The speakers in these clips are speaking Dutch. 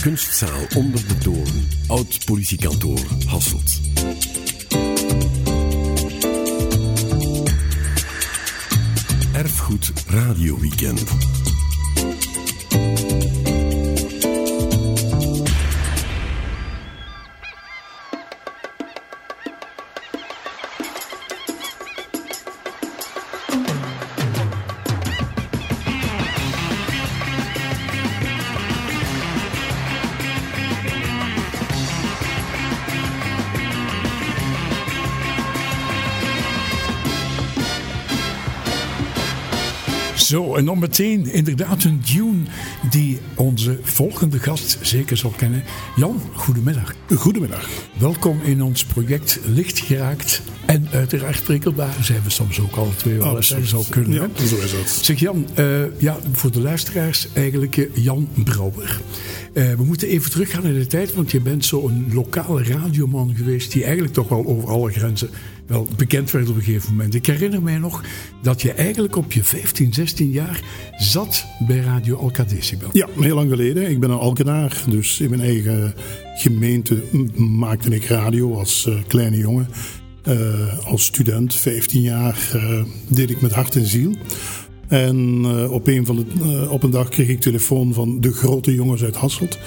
Kunstzaal onder de toren. Oud politiekantoor Hasselt. Erfgoed Radio Weekend. Zo, en dan meteen inderdaad een tune die onze volgende gast zeker zal kennen. Jan, goedemiddag. Goedemiddag. Welkom in ons project Licht geraakt en uiteraard prikkelbaar. Zijn we soms ook alle twee wel eens zou kunnen. Ja, hè? zo is dat. Zeg Jan, eh, ja, voor de luisteraars eigenlijk eh, Jan Brouwer. Eh, we moeten even teruggaan in de tijd, want je bent zo'n lokale radioman geweest die eigenlijk toch wel over alle grenzen wel bekend werd op een gegeven moment. Ik herinner mij nog dat je eigenlijk op je 15, 16 jaar zat bij Radio Alcadecibel. Ja, heel lang geleden. Ik ben een Alkenaar, dus in mijn eigen gemeente maakte ik radio als eh, kleine jongen. Eh, als student, 15 jaar, eh, deed ik met hart en ziel. En op, een van de, op een dag kreeg ik telefoon van de grote jongens uit Hasselt.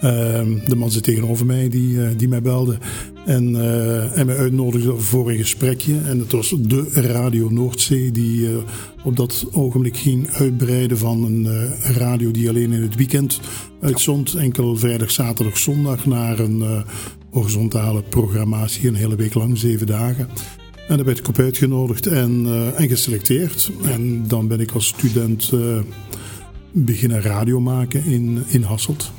Ehm, de man zit tegenover mij die, eh, die mij belde en, eh, en mij uitnodigde voor een gesprekje. En het was de Radio Noordzee die eh, op dat ogenblik ging uitbreiden van een radio die alleen in het weekend uitzond. Enkel vrijdag, zaterdag, zondag naar een horizontale programmatie een hele week lang, zeven dagen. En daar werd ik op uitgenodigd en, en geselecteerd. En dan ben ik als student beginnen radio maken in, in Hasselt.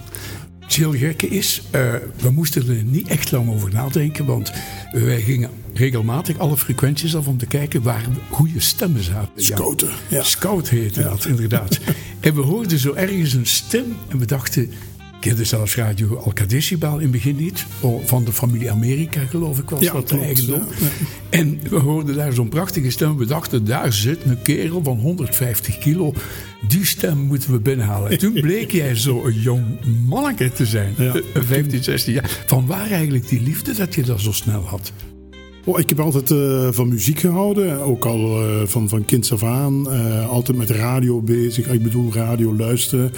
Het heel gekke is, eh, we moesten er niet echt lang over nadenken, want wij gingen regelmatig alle frequenties af om te kijken waar goede stemmen zaten. Scouten, ja. Scout heette dat, inderdaad. en we hoorden zo ergens een stem en we dachten, kende zelfs Radio Alcadecibel in het begin niet, oh, van de familie Amerika geloof ik was Ja, dat de eigendom. ja, En we hoorden daar zo'n prachtige stem. We dachten, daar zit een kerel van 150 kilo. Die stem moeten we binnenhalen. En toen bleek jij zo een jong manneke te zijn. Ja. Eh, 15, 16 jaar. Van waar eigenlijk die liefde dat je dat zo snel had? Oh, ik heb altijd eh, van muziek gehouden, ook al eh, van, van kinds af aan. Eh, altijd met radio bezig, ik bedoel radio luisteren.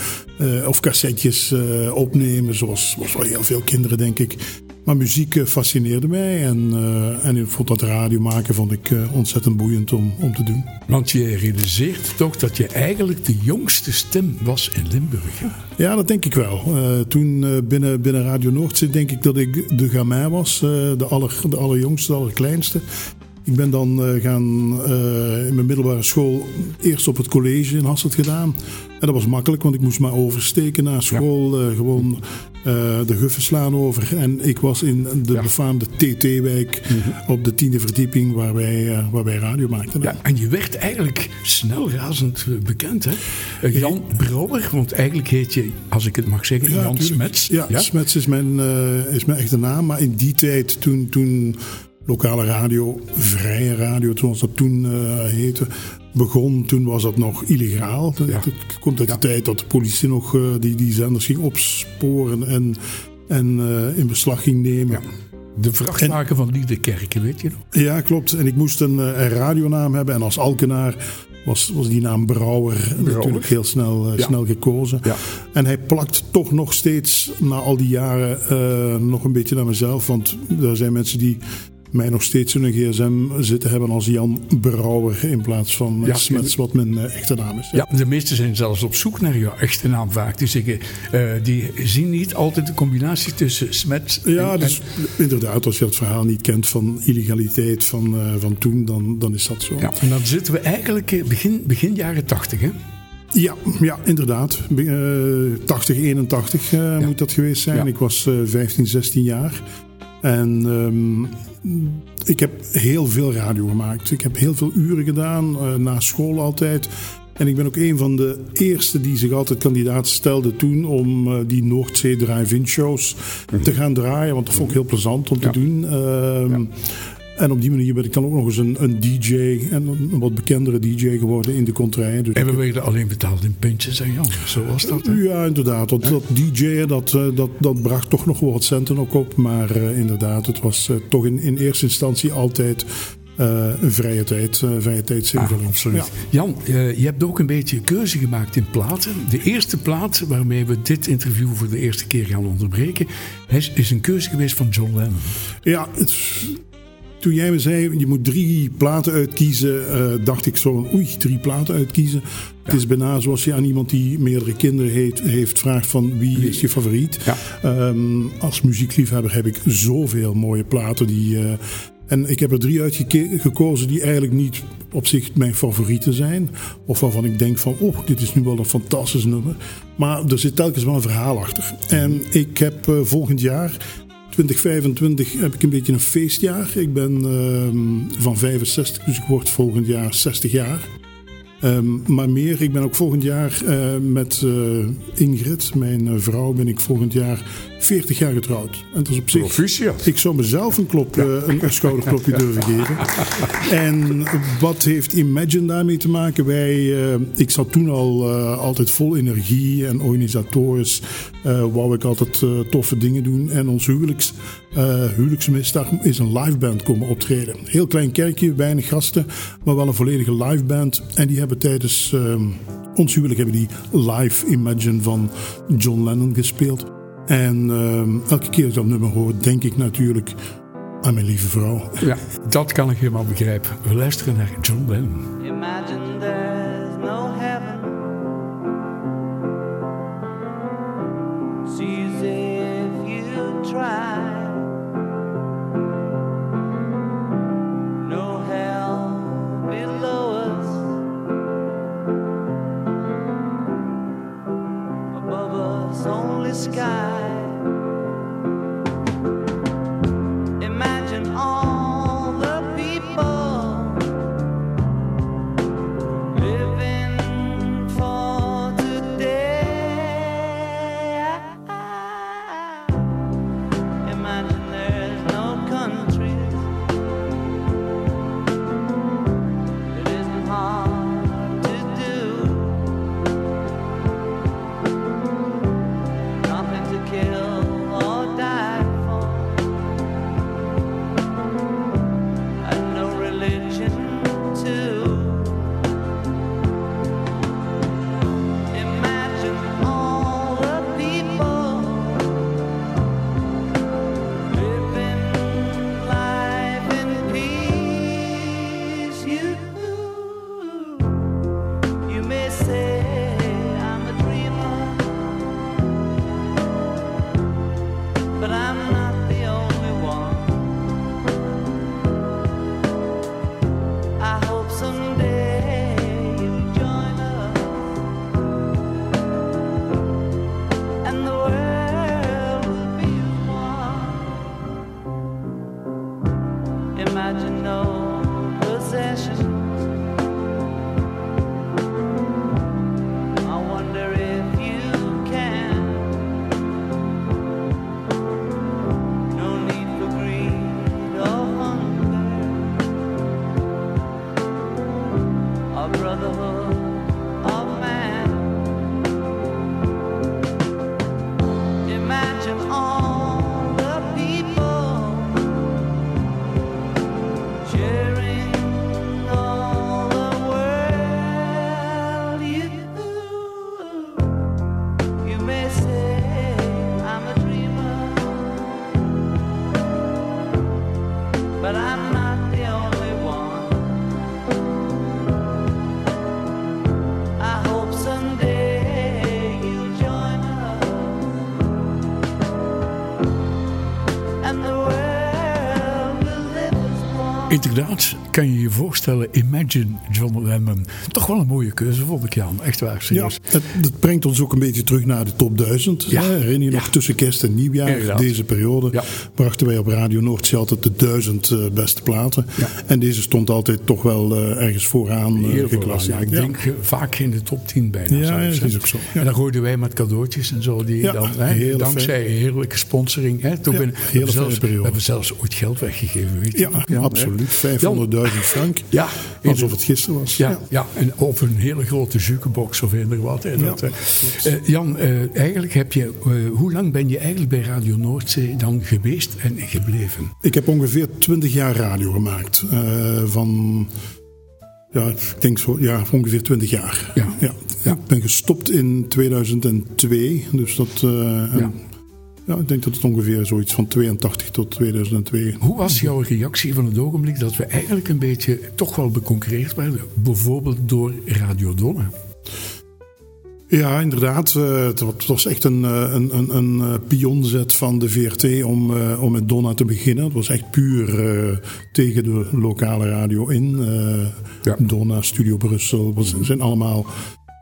of cassettes opnemen, zoals, zoals heel veel kinderen denk ik. Maar muziek eh, fascineerde mij en, eh, en ik vond dat radio maken vond ik, eh, ontzettend boeiend om, om te doen. Want je realiseert toch dat je eigenlijk de jongste stem was in Limburg. hè? Ja, dat denk ik wel. Toen binnen, binnen Radio Noordzee denk ik dat ik de gamin was. de, aller, de allerjongste, de allerkleinste. Ik ben dan gaan in mijn middelbare school eerst op het college in Hasselt gedaan. En dat was makkelijk, want ik moest maar oversteken na school. eh, gewoon eh, de guffen slaan over. En ik was in de befaamde TT-wijk op de tiende verdieping waar wij, eh, waar wij radio maakten. Ja, en je werd eigenlijk snel razend bekend, hè? Jan Brouwer, want eigenlijk heet je, als ik het mag zeggen, Jan. Smets. Ja, Smets is mijn, is mijn echte naam. Maar in die tijd, toen, toen lokale radio, vrije radio, zoals dat toen heette, begon, toen was dat nog illegaal. Het komt uit de tijd dat de politie nog eh, die, die zenders ging opsporen en, en eh, in beslag ging nemen. De vrachtwagen van Liederkerken, weet je nog? Ja, klopt. En ik moest een, eh, een radionaam hebben. En als Alkenaar was, was die naam Brouwer, natuurlijk heel snel, Ja. snel gekozen. Ja. En hij plakt toch nog steeds, na al die jaren, nog een beetje naar mezelf. Want er zijn mensen die mij nog steeds in een gsm zitten hebben als Jan Brouwer in plaats van Ja, Smets, wat mijn eh, echte naam is. Ja, de meesten zijn zelfs op zoek naar jouw echte naam vaak. Die, zeggen, eh, die zien niet altijd de combinatie tussen Smets Ja, en, dus inderdaad, als je het verhaal niet kent van illegaliteit van, eh, van toen, dan, dan is dat zo. Ja, en dan zitten we eigenlijk begin, begin jaren tachtig, hè? Ja, ja inderdaad. Eh, 80, 81 eh, moet dat geweest zijn. Ja. Ik was eh 15, 16 jaar. En ehm, ik heb heel veel radio gemaakt. Ik heb heel veel uren gedaan, eh, na school altijd. En ik ben ook een van de eerste die zich altijd kandidaat stelde toen om eh, die Noordzee drive-in shows te gaan draaien. Want dat vond ik heel plezant om Mhm. Ja. te doen. Ehm, En op die manier ben ik dan ook nog eens een, een DJ en een wat bekendere DJ geworden in de contraille. Dus en we werden alleen betaald in pintjes en Jan, zo was dat. Hè? Ja, inderdaad. Dat, dat DJ dat, eh, dat, dat bracht toch nog wel wat centen ook op. Maar uh, inderdaad, het was uh, toch in, in eerste instantie altijd uh, een vrije tijd, uh, vrije tijdsinvulling. Ah, absoluut. Ja. Jan, uh, je hebt ook een beetje een keuze gemaakt in platen. De eerste plaat waarmee we dit interview voor de eerste keer gaan onderbreken, is, is een keuze geweest van John Lennon. Ja, het, toen jij me zei, je moet drie platen uitkiezen, dacht ik zo, oei, drie platen uitkiezen. Ja. Het is bijna zoals je aan iemand die meerdere kinderen heeft, heeft vraagt van wie is je favoriet. Ja. Um, als muziekliefhebber heb ik zoveel mooie platen die en ik heb er drie uitgekozen die eigenlijk niet op zich mijn favorieten zijn. Of waarvan ik denk van, oh, dit is nu wel een fantastisch nummer. Maar er zit telkens wel een verhaal achter. En ik heb uh, volgend jaar, 2025, heb ik een beetje een feestjaar. Ik ben uh, van 65, dus ik word volgend jaar 60 jaar. Um, maar meer, ik ben ook volgend jaar uh, met uh, Ingrid, mijn vrouw, ben ik volgend jaar 40 jaar getrouwd. En dat is op zich. Proficiat. Ik zou mezelf een, klop, ja. uh, een schouderklopje durven geven. En wat heeft Imagine daarmee te maken? Wij, ik zat toen al altijd vol energie en organisatorisch wou ik altijd toffe dingen doen. En ons huwelijks, huwelijksmisdag is een liveband komen optreden. Heel klein kerkje, weinig gasten, maar wel een volledige liveband. En die hebben tijdens ons huwelijk hebben die live Imagine van John Lennon gespeeld. En uh, elke keer als ik dat nummer hoor, denk ik natuurlijk aan mijn lieve vrouw. Ja, dat kan ik helemaal begrijpen. We luisteren naar John Lennon. Imagine there's no heaven. If you try. No hell below us. Above us, only sky. Inderdaad, kan je je voorstellen, Imagine John Lennon. Toch wel een mooie keuze, vond ik Jan. Echt waar, Ja, serieus. het, het brengt ons ook een beetje terug naar de top 1000. Ja. hè. Herinner je Ja. nog tussen kerst en nieuwjaar, Inderdaad. deze periode, Ja. brachten wij op Radio Noordzee altijd de 1000 eh, beste platen. Ja. En deze stond altijd toch wel eh, ergens vooraan geclasseerd. ja, ik denk vaak in de top 10 bijna. Ja, dat is ook zo, ja. En dan gooiden wij met cadeautjes en zo. Die Ja, dan, hè, dankzij heerlijke sponsoring. Hè, toen Ja, ben- we, zelfs, we hebben zelfs ooit geld weggegeven. Weet je Ja, absoluut. 500.000 frank. Ja, Alsof het gisteren was. Ja, ja. en of een hele grote jukebox of eender wat. Hè, dat, Ja, hè. Eh, Jan, eh, eigenlijk heb je, eh, hoe lang ben je eigenlijk bij Radio Noordzee dan geweest en gebleven? Ik heb ongeveer 20 jaar radio gemaakt. Eh, van, ja, ik denk zo, ja, ongeveer 20 jaar. Ja. Ja. Ja. Ik ben gestopt in 2002. Dus dat, eh, en- Ja. Ja, ik denk dat het ongeveer zoiets van 82 tot 2002. Hoe was jouw reactie van het ogenblik dat we eigenlijk een beetje toch wel beconcurreerd werden? Bijvoorbeeld door Radio Donna. Ja, inderdaad. eh, het wa- het was echt een, eh, een, een, een eh, pionzet van de VRT om, om met Donna te beginnen. Het was echt puur tegen de lokale radio in. Ja. Donna, Studio Brussel. Het zijn allemaal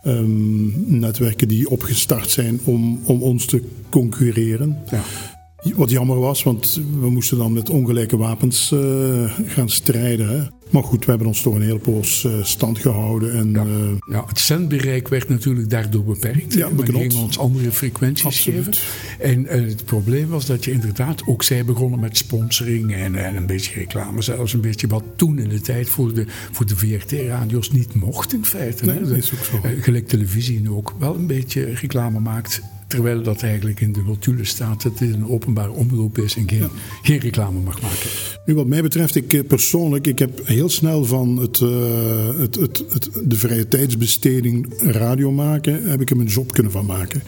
ehm, netwerken die opgestart zijn om, om ons te concurreren. Ja. Wat jammer was, want we moesten dan met ongelijke wapens eh, gaan strijden. Hè. Maar goed, we hebben ons toch een hele poos eh, stand gehouden. En, Ja. eh, Ja, het zendbereik werd natuurlijk daardoor beperkt. Ja, We gingen ons andere frequenties Absoluut. geven. En het probleem was dat je inderdaad, ook zij begonnen met sponsoring en, en een beetje reclame. Zelfs een beetje wat toen in de tijd voor de, voor de VRT-radio's niet mocht in feite. Nee, hè. dat is ook zo. Gelijk televisie nu ook wel een beetje reclame maakt. Terwijl dat eigenlijk in de notulen staat dat dit een openbare omroep is en geen, geen reclame mag maken. Nu, wat mij betreft, ik eh, persoonlijk, ik heb heel snel van het, eh, het, het, het, de vrije tijdsbesteding radio maken, heb ik er mijn job kunnen van maken.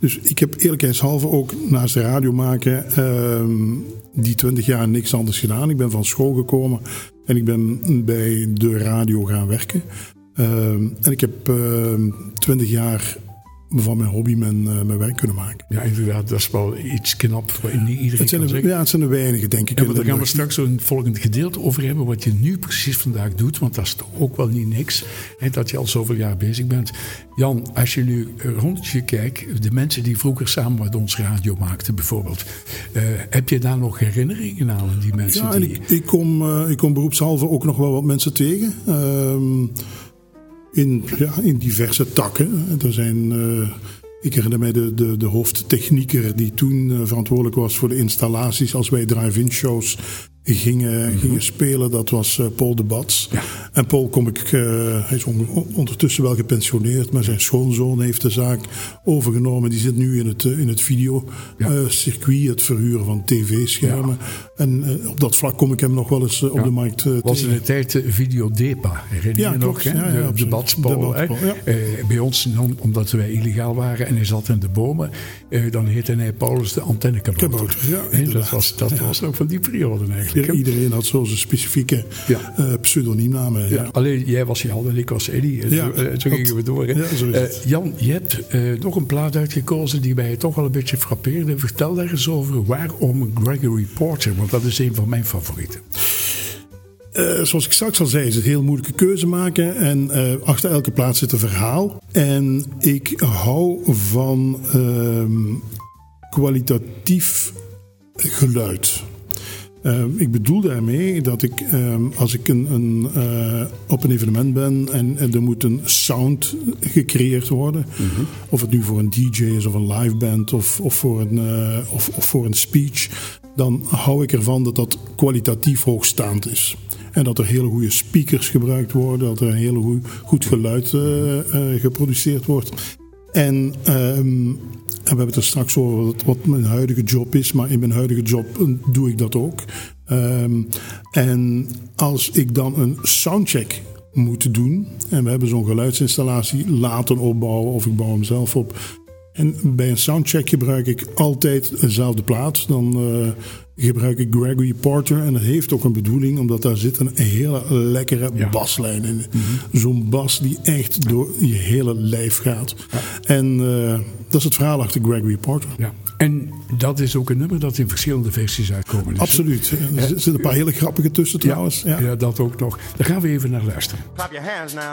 Dus ik heb eerlijkheidshalve ook naast de radio maken ehm, die twintig jaar niks anders gedaan. Ik ben van school gekomen en ik ben bij de radio gaan werken. Ehm, en ik heb ehm, twintig jaar van mijn hobby mijn, eh, mijn werk kunnen maken. Ja, inderdaad, dat is wel iets knap. Wat niet iedereen Het zijn, er, ja, het zijn er weinige, denk ik. Ja, maar daar gaan we straks in het volgende gedeelte over hebben. Wat je nu precies vandaag doet. Want dat is toch ook wel niet niks. Hè, dat je al zoveel jaar bezig bent. Jan, als je nu rond je kijkt. De mensen die vroeger samen met ons radio maakten bijvoorbeeld. eh, heb je daar nog herinneringen aan? Die mensen Ja, die... ik, ik, kom, eh, ik kom beroepshalve ook nog wel wat mensen tegen. Ehm, in, ja, in diverse takken. Er zijn, eh, ik herinner mij de, de, de hoofdtechnieker die toen eh, verantwoordelijk was voor de installaties als wij drive-in shows gingen, gingen spelen. Dat was eh, Paul de Bats. Ja. En Paul kom ik, eh, hij is on- ondertussen wel gepensioneerd, maar zijn schoonzoon heeft de zaak overgenomen. Die zit nu in het, eh, in het Ja. videocircuit, het verhuren van tv-schermen. En op dat vlak kom ik hem nog wel eens op Ja. de markt eh, was in tegen. de tijd de Videodepa, herinner je Ja, je nog? Hè? Ja, ja, de, ja. Eh, bij ons, omdat wij illegaal waren en hij zat in de bomen, dan heette hij Paulus de antennekabouter. Kabouter, ja, dat was, dat was ook van die periode eigenlijk. Iedereen had zo zijn specifieke Ja. eh, pseudoniemnamen. Ja, alleen jij was Jan en ik was Eddie. En Ja, zo, eh, zo gingen we door. Eh. Jan, je hebt eh, nog een plaat uitgekozen die mij toch wel een beetje frappeerde. Vertel daar eens over waarom Gregory Porter, want dat is een van mijn favorieten. Eh, zoals ik straks al zei, is het heel moeilijke keuze maken. En eh, achter elke plaats zit een verhaal. En ik hou van ehm, kwalitatief geluid. Eh, ik bedoel daarmee dat ik, ehm, als ik een, een, eh, op een evenement ben en, en er moet een sound gecreëerd worden, of het nu voor een DJ is of een live band of, of, voor een, eh, of, of voor een speech, dan hou ik ervan dat dat kwalitatief hoogstaand is. En dat er hele goede speakers gebruikt worden, dat er een hele goed, goed geluid eh, geproduceerd wordt. En, ehm, en we hebben het er straks over wat, wat mijn huidige job is, maar in mijn huidige job eh, doe ik dat ook. Ehm, en als ik dan een soundcheck moet doen, en we hebben zo'n geluidsinstallatie laten opbouwen of ik bouw hem zelf op, En bij een soundcheck gebruik ik altijd dezelfde plaat. Dan eh, gebruik ik Gregory Porter. En dat heeft ook een bedoeling, omdat daar zit een hele lekkere Ja. baslijn in. Zo'n bas die echt door je hele lijf gaat. En eh, dat is het verhaal achter Gregory Porter. Ja. En dat is ook een nummer dat in verschillende versies uitkomen is. hè? Absoluut. Er zitten een paar hele grappige tussen trouwens. Ja, Ja. ja, dat ook nog. Daar gaan we even naar luisteren. Clap your hands now.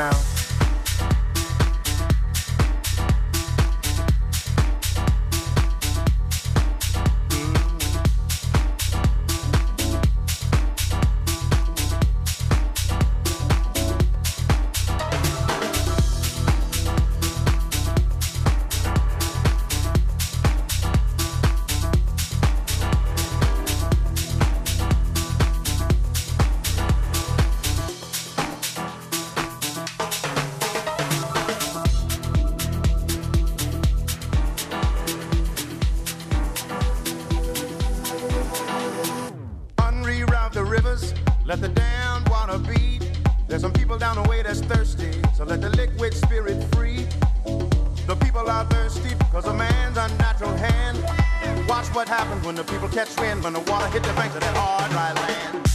Clap your hands now. What happens when the people catch wind, when the water hit the banks of that hard, dry land.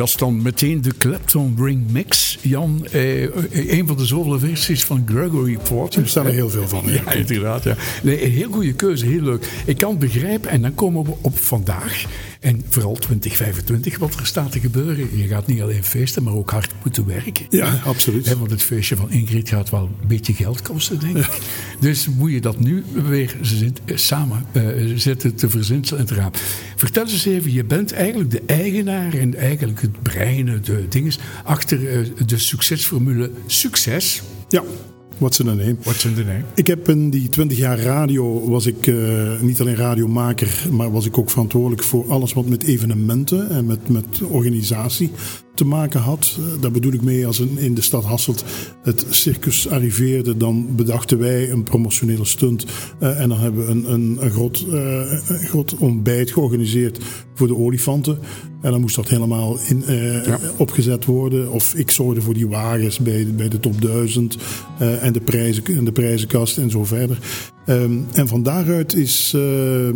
Dat is dan meteen de Clapton Ring Mix. Jan, eh, een van de zoveel versies van Gregory Porter. Er staan er heel veel van. ja. Ja, inderdaad. Ja. Nee, een heel goede keuze, heel leuk. Ik kan het begrijpen en dan komen we op vandaag. En vooral 2025, wat er staat te gebeuren. Je gaat niet alleen feesten, maar ook hard moeten werken. Ja, absoluut. Hè, want het feestje van Ingrid gaat wel een beetje geld kosten, denk ik. Dus moet je dat nu weer samen eh, zitten te verzinselen en te raam. Vertel eens even, je bent eigenlijk de eigenaar en eigenlijk het brein, de dinges, achter eh, de succesformule Succes. Ja, wat ze dan nemen. What's in the name? Ik heb in die 20 jaar radio was ik eh, niet alleen radiomaker, maar was ik ook verantwoordelijk voor alles wat met evenementen en met, met organisatie te maken had. Eh, daar bedoel ik mee als in, in de stad Hasselt het circus arriveerde, dan bedachten wij een promotionele stunt eh, en dan hebben we een, een, een, groot, eh, een groot ontbijt georganiseerd voor de olifanten. En dan moest dat helemaal in, Ja. opgezet worden. Of ik zorgde voor die wagens bij, bij de top 1000 eh, en, de prijzen, en de prijzenkast en zo verder. Ehm, en van daaruit is eh,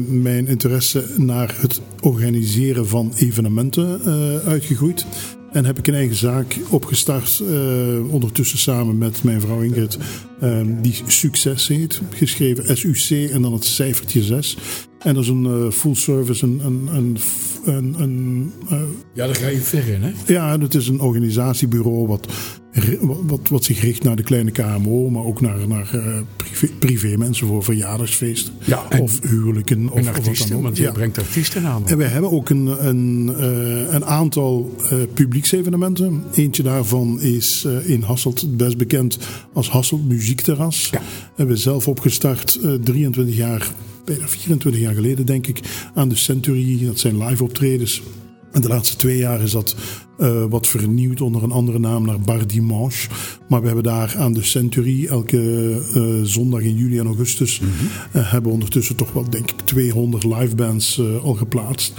mijn interesse naar het organiseren van evenementen eh, uitgegroeid. En heb ik een eigen zaak opgestart, eh, ondertussen samen met mijn vrouw Ingrid, ehm, die Succes heet. Geschreven SUC en dan het cijfertje 6. En dat is een eh, full service, een, een, een, een, een eh, Ja, daar ga je ver in, hè? ja, het is een organisatiebureau wat, wat, wat zich richt naar de kleine KMO, maar ook naar, naar eh, privé, privé mensen voor verjaardagsfeesten Ja, of huwelijken. Of, En of wat dan artiesten, ook. want je Ja. brengt artiesten aan. En wij hebben ook een, een, eh, een aantal publieksevenementen. Eentje daarvan is in Hasselt best bekend als Hasselt Muziekterras. Ja. Hebben we zelf opgestart eh, 23 jaar, bijna 24 jaar geleden denk ik, aan de Century. Dat zijn live optredens. En de laatste twee jaar is dat eh, wat vernieuwd onder een andere naam naar Bar Dimanche. Maar we hebben daar aan de Century elke eh, zondag in juli en augustus... eh, hebben we ondertussen toch wel denk ik 200 livebands eh al geplaatst.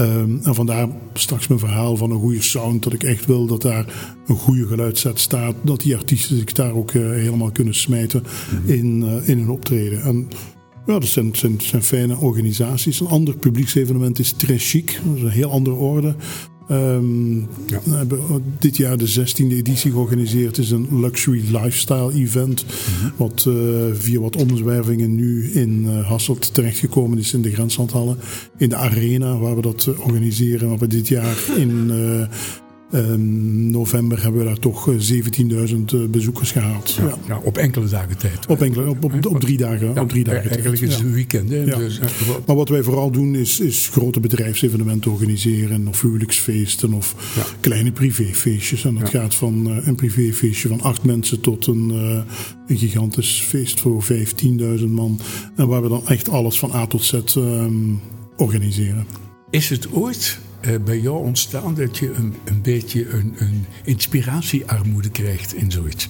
Ehm, en vandaar straks mijn verhaal van een goede sound. Dat ik echt wil dat daar een goede geluidset staat. Dat die artiesten zich daar ook helemaal kunnen smijten in, eh, in hun optreden. En Ja, dat zijn, zijn, zijn fijne organisaties. Een ander publieksevenement is Très Chic. Dat is een heel andere orde. Ehm, We hebben dit jaar de 16e editie georganiseerd. Het is een luxury lifestyle event. Wat eh, via wat omzwervingen nu in eh, Hasselt terechtgekomen is in de grenslandhallen. In de arena waar we dat eh, organiseren. Waar we dit jaar in ehm, november hebben we daar toch eh, 17.000 bezoekers gehaald. Ja. Ja, op enkele dagen tijd. Op, enkele, op, op, op drie dagen. Ja, op drie dagen Eigenlijk tijd. is het een weekend. Hè? Ja. Dus, eh, Maar wat wij vooral doen is, is grote bedrijfsevenementen organiseren. Of huwelijksfeesten of kleine privéfeestjes. En dat gaat van eh, een privéfeestje van acht mensen tot een, eh, een gigantisch feest voor 15.000 man. En waar we dan echt alles van A tot Z ehm, organiseren. Is het ooit eh, bij jou ontstaan dat je een, een beetje een, een inspiratiearmoede krijgt in zoiets?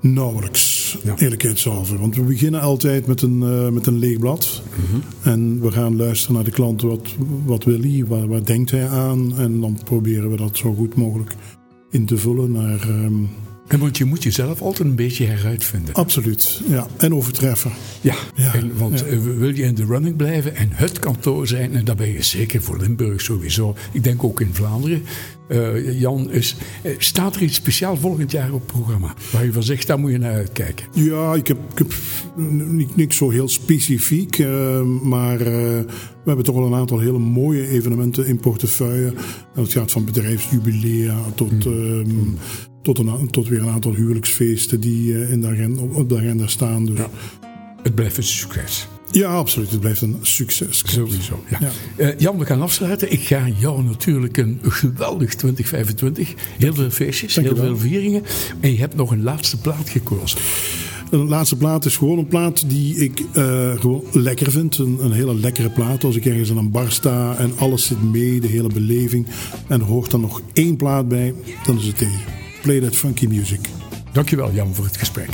Nauwelijks, Ja. eerlijkheidshalve. Want we beginnen altijd met een, eh, met een leeg blad. Mhm. En we gaan luisteren naar de klant. Wat, wat wil hij? Waar, waar denkt hij aan? En dan proberen we dat zo goed mogelijk in te vullen naar... ehm, En want je moet jezelf altijd een beetje heruitvinden. absoluut, ja. En overtreffen. Ja, Ja, en, want ja. eh, wil je in de running blijven en het kantoor zijn, en dat ben je zeker voor Limburg sowieso. Ik denk ook in Vlaanderen. Eh, Jan, is, eh, staat er iets speciaal volgend jaar op het programma? Waar je van zegt, daar moet je naar uitkijken. Ja, ik heb, ik heb niks zo heel specifiek. maar we hebben toch wel een aantal hele mooie evenementen in portefeuille. En het gaat van bedrijfsjubilea tot, ehm, tot, een, tot weer een aantal huwelijksfeesten die eh, in de agenda, op de agenda staan. Dus, ja. Het blijft een succes. absoluut. Het blijft een succes. Sowieso. Ja. Ja. Eh, Jan, we gaan afsluiten. Ik ga jou natuurlijk een geweldig 2025. Heel veel feestjes, Dank heel veel vieringen. En je hebt nog een laatste plaat gekozen. De laatste plaat is gewoon een plaat die ik eh, gewoon lekker vind. Een, een hele lekkere plaat. Als ik ergens aan een bar sta en alles zit mee, de hele beleving. En er hoort dan nog één plaat bij, dan is het deze. Play that funky music. Dankjewel Jan voor het gesprek.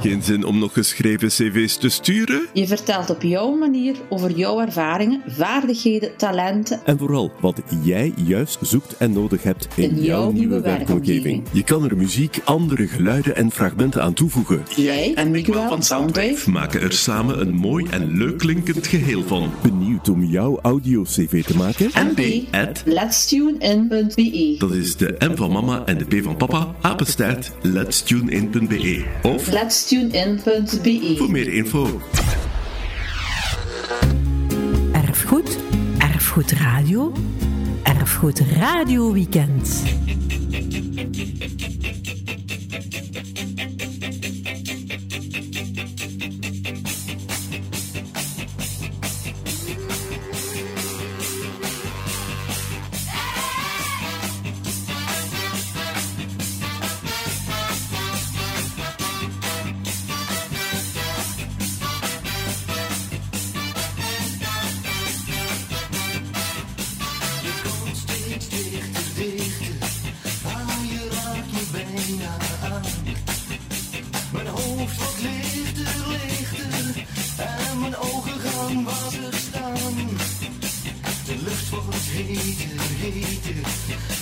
Geen zin om nog geschreven cv's te sturen? Je vertelt op jouw manier over jouw ervaringen, vaardigheden, talenten. En vooral wat jij juist zoekt en nodig hebt in, In jouw nieuwe werkomgeving. Je kan er muziek, andere geluiden en fragmenten aan toevoegen. Jij en Miguel van Soundwave Maken er samen een mooi en leuk klinkend geheel van. Benieuwd om jouw audio-cv te maken? MP at letstunein.be Dat is de M van mama en de P van papa. Apenstaart letstunein.be. Of letstunein.be voor meer info. Erfgoed, Erfgoed Radio, Erfgoed Radio Weekend. やった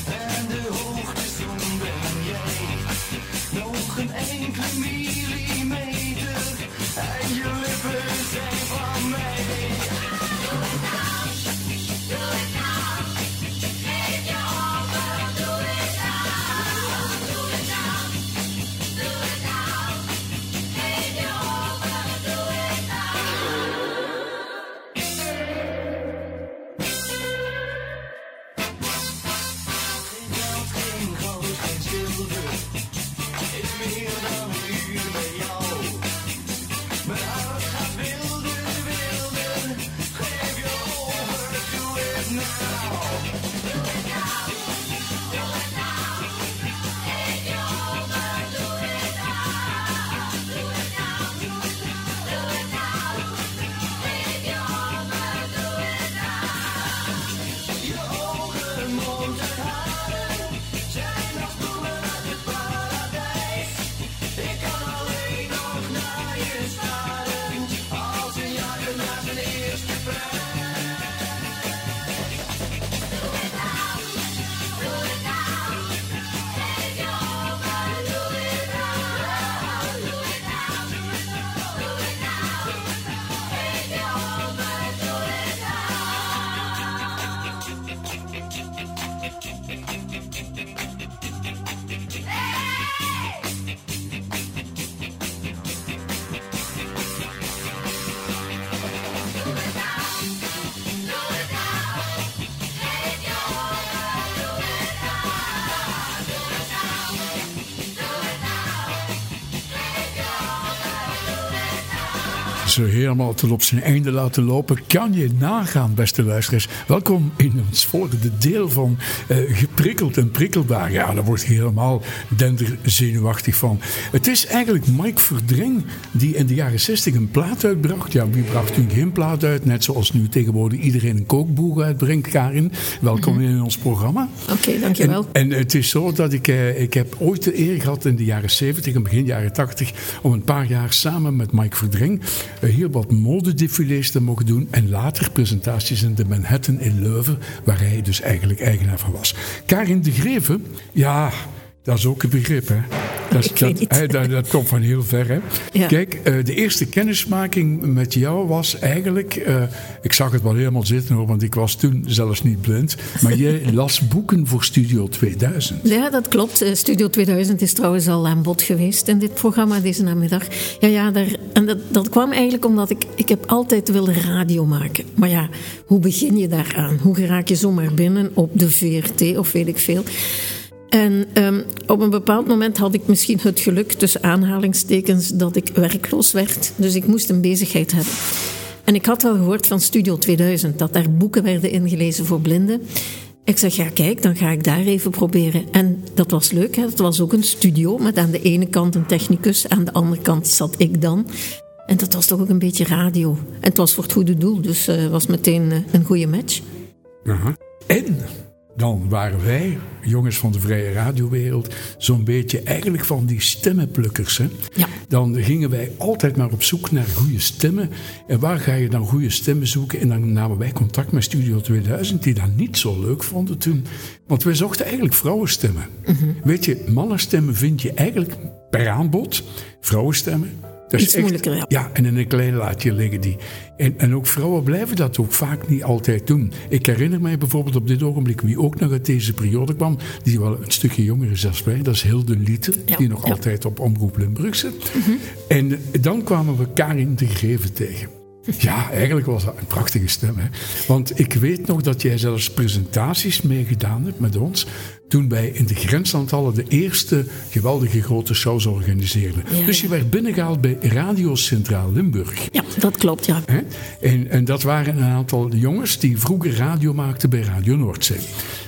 Zo helemaal tot op zijn einde laten lopen. Kan je nagaan, beste luisteraars. Welkom in ons volgende deel van eh, Geprikkeld en Prikkelbaar. Ja, daar wordt je helemaal dender zenuwachtig van. Het is eigenlijk Mike Verdring die in de jaren 60 een plaat uitbracht. Ja, wie bracht toen geen plaat uit? Net zoals nu tegenwoordig iedereen een kookboek uitbrengt, Karin. Welkom in ons programma. Oké, dankjewel. En, en het is zo dat ik, eh, ik heb ooit de eer gehad in de jaren 70 en begin jaren 80 om een paar jaar samen met Mike Verdring heel wat modedefilés te mogen doen en later presentaties in de Manhattan in Leuven, waar hij dus eigenlijk eigenaar van was. Karin de Greven, ja, dat is ook een begrip, hè? Dat, komt van heel ver, hè? Ja. Kijk, eh, de eerste kennismaking met jou was eigenlijk... eh, ik zag het wel helemaal zitten, hoor, want ik was toen zelfs niet blind. Maar jij las boeken voor Studio 2000. Ja, dat klopt. Eh, Studio 2000 is trouwens al aan bod geweest in dit programma deze namiddag. Ja, ja, daar, en dat, dat kwam eigenlijk omdat ik, ik heb altijd willen radio maken. Maar ja, hoe begin je daaraan? Hoe geraak je zomaar binnen op de VRT of weet ik veel? En ehm, op een bepaald moment had ik misschien het geluk, tussen aanhalingstekens, dat ik werkloos werd. Dus ik moest een bezigheid hebben. En ik had wel gehoord van Studio 2000 dat daar boeken werden ingelezen voor blinden. Ik zeg, ja kijk, dan ga ik daar even proberen. En dat was leuk, hè? het was ook een studio met aan de ene kant een technicus, aan de andere kant zat ik dan. En dat was toch ook een beetje radio. En het was voor het goede doel, dus het was meteen eh, een goede match. Aha. En dan waren wij, jongens van de vrije radiowereld, zo'n beetje eigenlijk van die stemmenplukkers. Hè? Ja. Dan gingen wij altijd maar op zoek naar goede stemmen. En waar ga je dan goede stemmen zoeken? En dan namen wij contact met Studio 2000, die dat niet zo leuk vonden toen. Want wij zochten eigenlijk vrouwenstemmen. Weet je, mannenstemmen vind je eigenlijk per aanbod. Vrouwenstemmen. Dat Iets moeilijker, ja. Ja, en in een klein laadje liggen die. En, en ook vrouwen blijven dat ook vaak niet altijd doen. Ik herinner mij bijvoorbeeld op dit ogenblik wie ook nog uit deze periode kwam, die wel een stukje jonger is als wij, dat is Hilde Lieten, Ja, die nog ja. altijd op Omroep Limburg zit. En eh, dan kwamen we Karin de Greven tegen. Ja, eigenlijk was dat een prachtige stem. Hè? Want ik weet nog dat jij zelfs presentaties meegedaan hebt met ons. Toen wij in de Grenslandhallen de eerste geweldige grote shows organiseerden. Ja, dus je werd binnengehaald bij Radio Centraal Limburg. Ja, dat klopt, ja. En, en dat waren een aantal jongens die vroeger radio maakten bij Radio Noordzee.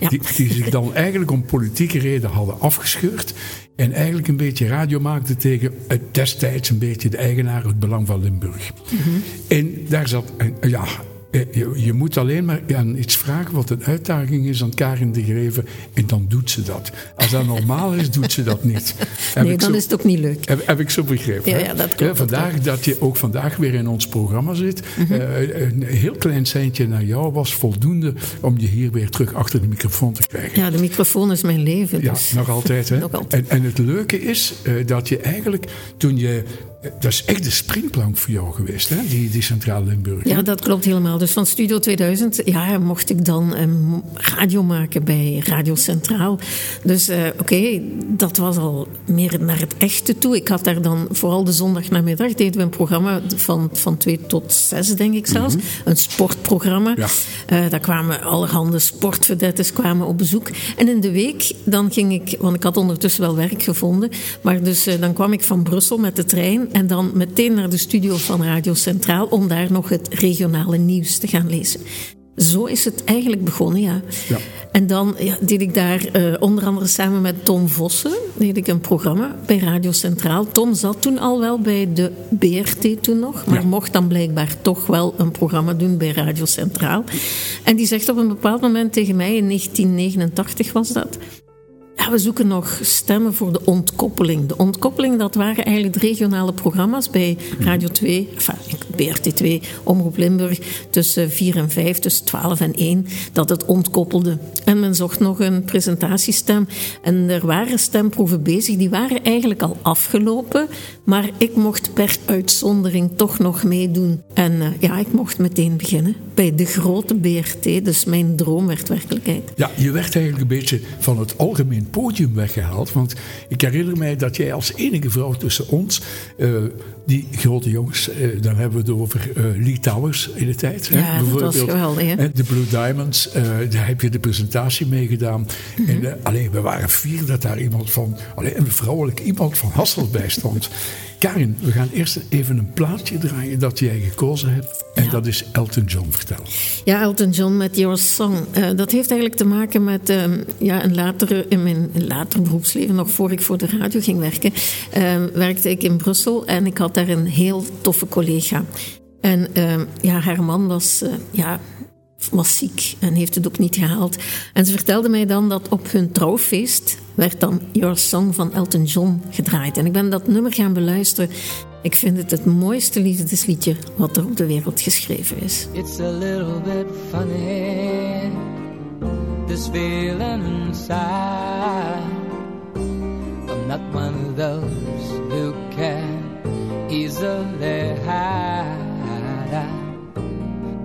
Ja. Die, die zich dan eigenlijk om politieke reden hadden afgescheurd. En eigenlijk een beetje radio maakten tegen het destijds een beetje de eigenaar, het belang van Limburg. En daar zat, ja, je, je moet alleen maar aan iets vragen wat een uitdaging is aan Karin de Greven. En dan doet ze dat. Als dat normaal is, doet ze dat niet. Heb Nee, dan zo- is het ook niet leuk. heb, heb ik zo begrepen. Ja, dat klopt, Ja, dat je ook vandaag weer in ons programma zit. Mhm. Eh, een heel klein seintje naar jou was voldoende om je hier weer terug achter de microfoon te krijgen. Ja, de microfoon is mijn leven. Ja, dus. nog altijd. Hè? Nog altijd. En, en het leuke is eh, dat je eigenlijk toen je. Eh, dat is echt de springplank voor jou geweest, hè? Die, die Centraal Limburg. hè? Ja, dat klopt helemaal. Dus van Studio 2000 ja, mocht ik dan een radio maken bij Radio Centraal. Dus eh, oké, dat was al meer naar het echte toe. Ik had daar dan vooral de zondagnamiddag deden we een programma van, van twee tot zes, denk ik zelfs. Een sportprogramma. Ja. Eh, daar kwamen allerhande sportvedettes kwamen op bezoek. En in de week, dan ging ik, want ik had ondertussen wel werk gevonden, maar dus dan kwam ik van Brussel met de trein en dan meteen naar de studio van Radio Centraal om daar nog het regionale nieuws te gaan lezen. Zo is het eigenlijk begonnen, ja. Ja. En dan ja, deed ik daar eh, onder andere samen met Tom Vossen deed ik een programma bij Radio Centraal. Tom zat toen al wel bij de BRT toen nog, maar Ja. mocht dan blijkbaar toch wel een programma doen bij Radio Centraal. En die zegt op een bepaald moment tegen mij, in 1989 was dat... Ja, we zoeken nog stemmen voor de ontkoppeling. De ontkoppeling, dat waren eigenlijk de regionale programma's bij Radio 2, enfin, BRT 2, Omroep Limburg, tussen 4 en 5, tussen 12 en 1, dat het ontkoppelde. En men zocht nog een presentatiestem. En er waren stemproeven bezig, die waren eigenlijk al afgelopen, maar ik mocht per uitzondering toch nog meedoen. En eh, ja, ik mocht meteen beginnen bij de grote BRT, dus mijn droom werd werkelijkheid. Ja, je werd eigenlijk een beetje van het algemeen podium weggehaald. Want ik herinner mij dat jij als enige vrouw tussen ons, eh, die grote jongens, eh, dan hebben we het over Lee Towers in de tijd. hè, Ja, dat was bijvoorbeeld. geweldig, hè? Eh, De Blue Diamonds, daar heb je de presentatie mee gedaan. Mhm. En alleen, we waren fier dat daar iemand van, alleen een vrouwelijk iemand van Hasselt bij stond. Karin, we gaan eerst even een plaatje draaien dat jij gekozen hebt. En Ja. dat is Elton John, vertel. Ja, Elton John met Your Song. Eh, dat heeft eigenlijk te maken met ehm, ja, een latere, in mijn later beroepsleven, nog voor ik voor de radio ging werken, ehm, werkte ik in Brussel en ik had daar een heel toffe collega. En ehm, ja, haar man was, eh, ja, was ziek en heeft het ook niet gehaald. En ze vertelde mij dan dat op hun trouwfeest werd dan Your Song van Elton John gedraaid. En ik ben dat nummer gaan beluisteren. Ik vind het het mooiste liefdesliedje wat er op de wereld geschreven is. It's a little bit funny, this feeling inside. I'm not one of those who can easily hide.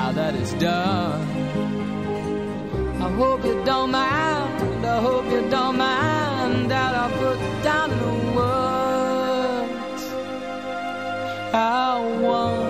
now that it's done, I hope you don't mind. I hope you don't mind that I put down the words how wonderful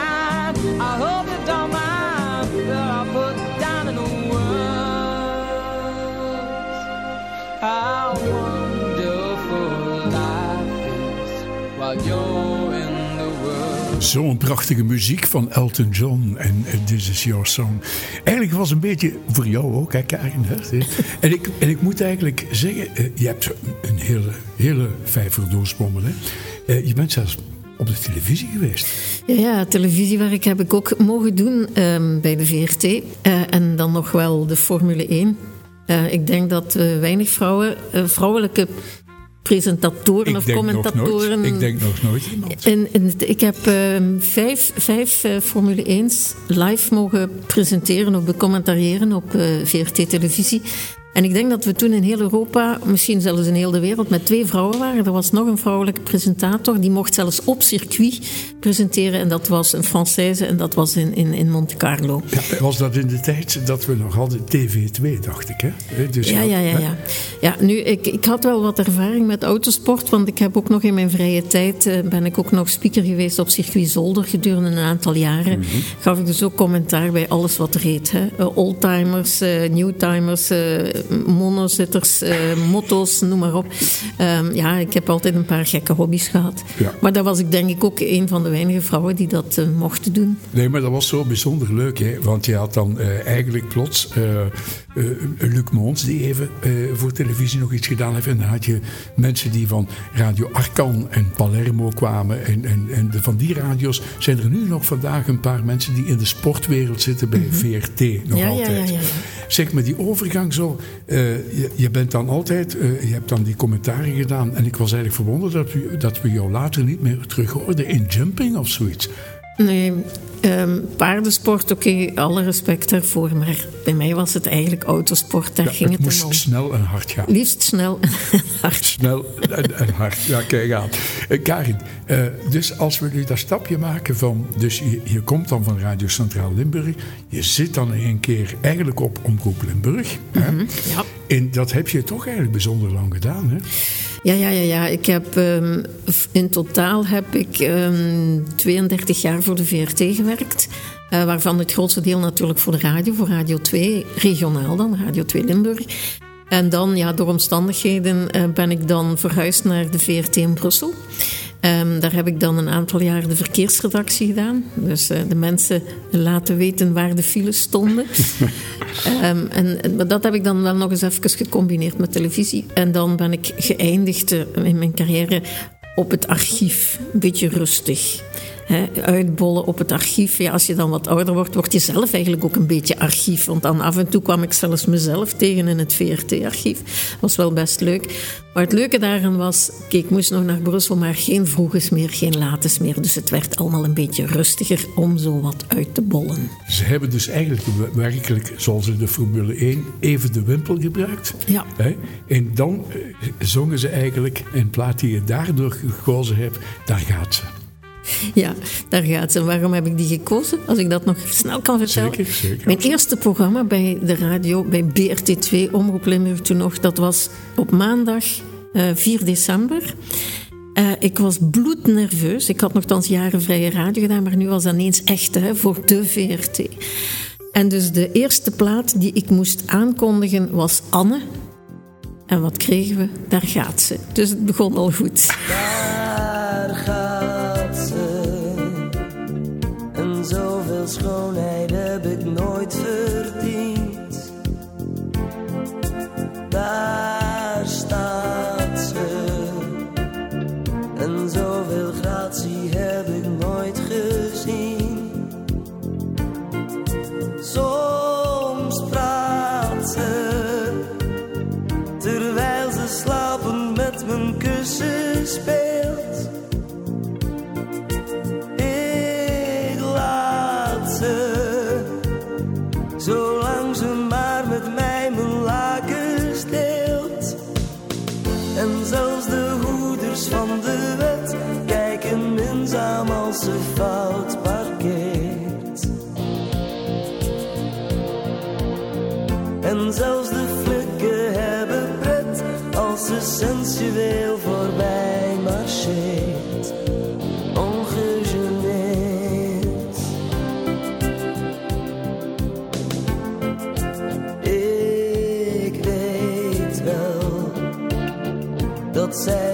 Zo'n prachtige muziek van Elton John en This Is Your Song. Eigenlijk was het een beetje voor jou ook, hè, Karin. hè? En ik, en ik moet eigenlijk zeggen, eh, je hebt een hele, hele vijver doorspommel. Hè? Eh, Je bent zelfs op de televisie geweest. Ja, ja, televisiewerk heb ik ook mogen doen ehm, bij de VRT. Eh, en dan nog wel de Formule 1. Eh, ik denk dat weinig vrouwen, vrouwelijke presentatoren of ik commentatoren. Ik denk nog nooit iemand. Ik heb ehm, vijf, vijf eh, Formule 1's live mogen presenteren of becommentariëren op eh, VRT-televisie. En ik denk dat we toen in heel Europa, misschien zelfs in heel de wereld, met twee vrouwen waren. Er was nog een vrouwelijke presentator, die mocht zelfs op circuit presenteren. En dat was een Française en dat was in, in, in Monte Carlo. Ja, was dat in de tijd dat we nog hadden TV2, dacht ik. Hè? Dus Ja, ja, ja. ja. ja nu, ik, ik had wel wat ervaring met autosport, want ik heb ook nog in mijn vrije tijd, eh, ben ik ook nog speaker geweest op circuit Zolder gedurende een aantal jaren. Mhm. Gaf ik dus ook commentaar bij alles wat heet. Hè. Eh, Oldtimers, eh, newtimers, monozitters, eh, motto's, noem maar op. Ehm, ja, ik heb altijd een paar gekke hobby's gehad. Ja. Maar daar was ik denk ik ook een van de weinige vrouwen die dat eh, mochten doen. Nee, maar dat was zo bijzonder leuk, hè? want je had dan eh, eigenlijk plots Luc Mons, die even voor televisie nog iets gedaan heeft. En dan had je mensen die van Radio Arcan en Palermo kwamen. En, en, en de, van die radio's zijn er nu nog vandaag een paar mensen die in de sportwereld zitten bij VRT nog Mhm. Ja, altijd. ja, ja, ja. Zeg maar, die overgang zo, eh, je, je bent dan altijd, eh, je hebt dan die commentaren gedaan. En ik was eigenlijk verwonderd dat we, dat we jou later niet meer terug hoorden in jumping of zoiets. Nee, ehm, paardensport, oké, alle respect daarvoor. Maar bij mij was het eigenlijk autosport, daar Ja, ging het het, moest om. snel en hard gaan. Liefst snel en hard. Snel en, en hard. Ja, kijk aan. Eh, Karin, eh, dus als we nu dat stapje maken van... Dus je, je komt dan van Radio Centraal Limburg. Je zit dan een keer eigenlijk op Omroep Limburg. hè? Mhm, ja. En dat heb je toch eigenlijk bijzonder lang gedaan, hè? Ja, ja, ja, ja. Ik heb, ehm, in totaal heb ik ehm, 32 jaar voor de VRT gewerkt. eh, waarvan het grootste deel natuurlijk voor de radio, voor Radio 2, regionaal dan, Radio 2 Limburg. En dan, ja, door omstandigheden eh, ben ik dan verhuisd naar de VRT in Brussel. Ehm, daar heb ik dan een aantal jaar de verkeersredactie gedaan. Dus eh, de mensen laten weten waar de files stonden. Ehm, en, en- maar dat heb ik dan wel nog eens even gecombineerd met televisie. En dan ben ik geëindigd eh, in mijn carrière op het archief. Een beetje rustig. Uitbollen op het archief. Ja, als je dan wat ouder wordt, word je zelf eigenlijk ook een beetje archief. Want dan af en toe kwam ik zelfs mezelf tegen in het VRT-archief. was wel best leuk. Maar het leuke daaraan was, ik moest nog naar Brussel, maar geen vroeges meer, geen lates meer. Dus het werd allemaal een beetje rustiger om zo wat uit te bollen. Ze hebben dus eigenlijk werkelijk, zoals in de Formule 1, even de wimpel gebruikt. Ja. Hè? En dan eh, zongen ze eigenlijk een plaat die je daardoor gekozen hebt, daar gaat ze. Ja, daar gaat ze. Waarom heb ik die gekozen? Als ik dat nog snel kan vertellen. Zeker, zeker. Mijn eerste programma bij de radio, bij BRT2, Omroep Limburg toen nog, dat was op maandag eh, 4 december. Eh, ik was bloednerveus. Ik had nogthans jaren vrije radio gedaan, maar nu was dat ineens echt hè, voor de VRT. En dus de eerste plaat die ik moest aankondigen was Anne. En wat kregen we? Daar gaat ze. Dus het begon al goed. Zelfs de flikken hebben pret als ze sensueel voorbij marcheert. Ongegeneerd. Ik weet wel dat zij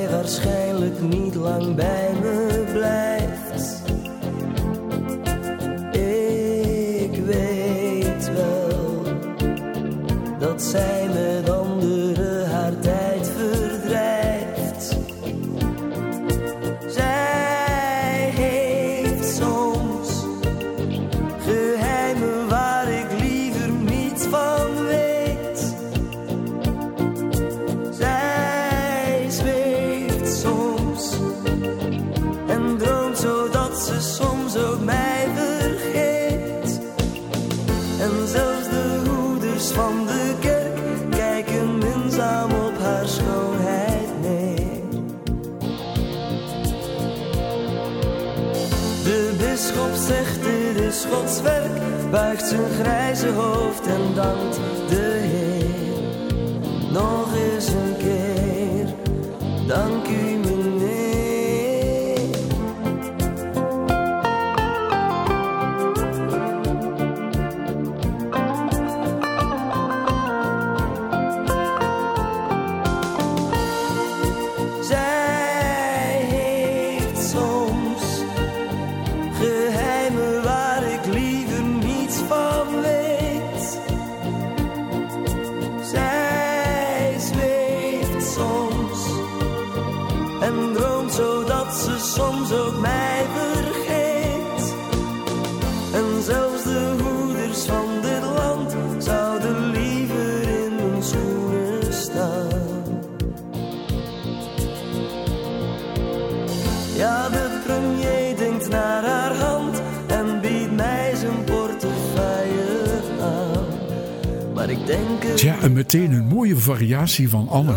variatie van Anne.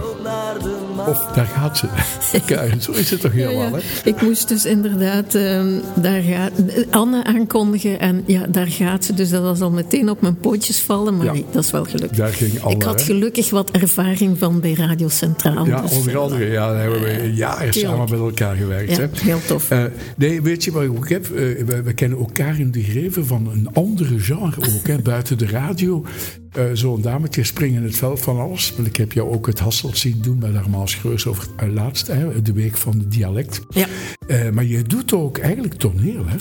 Of daar gaat ze. Kijk, zo is het toch helemaal, Ja? Ik moest dus inderdaad ehm, daar gaat, Anne aankondigen en ja, daar gaat ze. Dus dat was al meteen op mijn pootjes vallen, maar Ja. dat is wel gelukt. Daar ging Anne, ik had gelukkig wat ervaring van bij Radio Centraal. Ja, dus, onder andere. Ja, daar hebben we jaren tuurlijk. samen met elkaar gewerkt. Ja, hè. heel tof. Eh, nee, weet je wat ik ook heb? Eh, we, we kennen elkaar in de greven van een andere genre ook, hè, buiten de radio. Eh, zo'n dametje springen in het veld van alles. Want ik heb jou ook het Hasselt zien doen bij de Greurs over het uh, laatst, hè, de week van het dialect. Ja. Eh, maar je doet ook eigenlijk toneel, hè?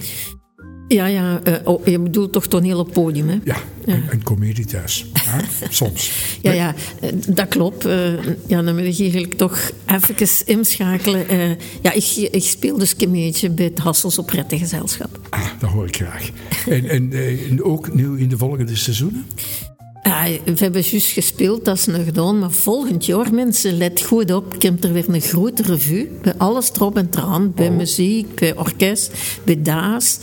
Ja, ja eh, oh, je bedoelt toch toneel op podium, hè? Ja, en, en comedie thuis. Ja, soms. Ja, ja, eh, dat klopt. Eh, ja, dan moet ik eigenlijk toch even inschakelen. Eh, ja, ik, ik speel dus een beetje bij het Hassels Operettegezelschap. Ah, dat hoor ik graag. En, en, eh, en ook nu in de volgende seizoenen? We hebben juist gespeeld, dat is nog gedaan. Maar volgend jaar, mensen, let goed op. Komt er weer een grote revue. Bij alles erop en eraan. Bij muziek, bij orkest, bij daas.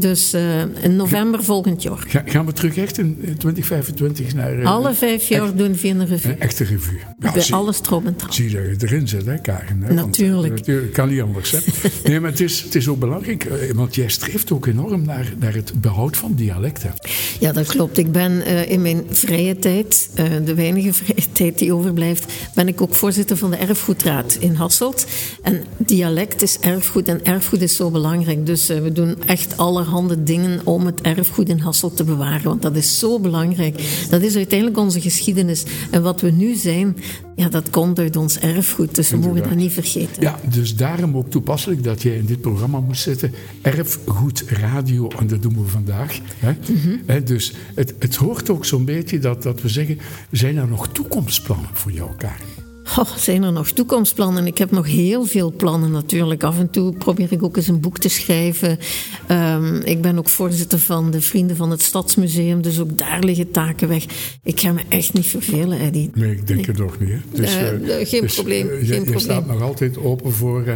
Dus eh, in november volgend jaar. Ga- gaan we terug echt in in 2025 naar... eh, Alle vijf jaar echt- doen we een revue. Een echte revue. Ja, bij zie- eraan. Zie je dat je erin zit, hè, Karin? Hè? Natuurlijk. eh, natuurlijk, kan niet anders. Hè? Nee, maar het is, het is ook belangrijk, eh, want jij streeft ook enorm naar, naar het behoud van dialecten. Ja, dat klopt. Ik ben eh, in mijn vrije tijd, eh, de weinige vrije tijd die overblijft, ben ik ook voorzitter van de Erfgoedraad in Hasselt. En dialect is erfgoed en erfgoed is zo belangrijk. Dus eh, we doen echt allerhande dingen om het erfgoed in Hasselt te bewaren. Want dat is zo belangrijk. Dat is uiteindelijk onze geschiedenis. En wat we nu zijn, ja, dat komt uit ons erfgoed. Dus we mogen dat niet vergeten. Ja, dus daarom ook toepasselijk dat jij in dit programma moet zitten. Erfgoed radio, en dat doen we vandaag. Hè? Mhm. Hè, dus het, het hoort ook zo'n beetje dat, dat we zeggen, zijn er nog toekomstplannen voor jou, Karin? Oh, zijn er nog toekomstplannen? Ik heb nog heel veel plannen natuurlijk. Af en toe probeer ik ook eens een boek te schrijven. Ehm, ik ben ook voorzitter van de Vrienden van het Stadsmuseum, dus ook daar liggen taken weg. Ik ga me echt niet vervelen, Eddie. Nee, ik denk het nog niet. Hè? Dus, Eh, geen dus, probleem, eh, geen je, je probleem. staat nog altijd open voor, eh,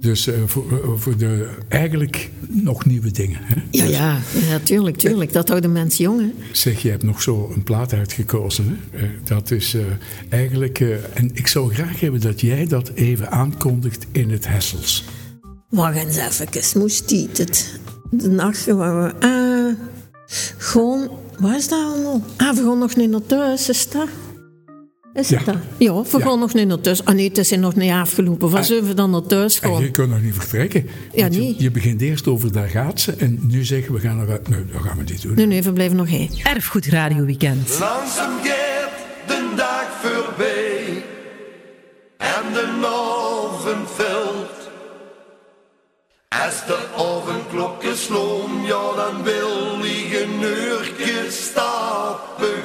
dus, eh, voor, eh, voor de eigenlijk nog nieuwe dingen. Hè? Ja, Dus, ja, ja, tuurlijk, tuurlijk. Dat houdt de mens jong, hè? Zeg, je hebt nog zo een plaat uitgekozen. Hè? Eh, dat is eh, eigenlijk... eh, en ik zou graag hebben dat jij dat even aankondigt in het Hessels. Wacht eens even, moest die het? De nacht waar we... Ah, gewoon... Waar is dat allemaal? Ah, we gaan nog niet naar thuis, is dat? Is het Ja. dat? Ja, we gaan nog niet naar thuis. Ah nee, het is hier nog niet afgelopen. Waar zullen we dan naar thuis En gaan? je kunt nog niet vertrekken. Ja, Want je- niet. Je, begint eerst over daar gaat ze en nu zeggen we gaan eruit. Nee, dat gaan we niet doen. Nee, nee, we blijven nog heen. Erfgoed Radio Weekend. Langzaam gaat de dag voorbij en de oven vult. Als de ovenklokken sloom, ja dan wil ik een uurtje stappen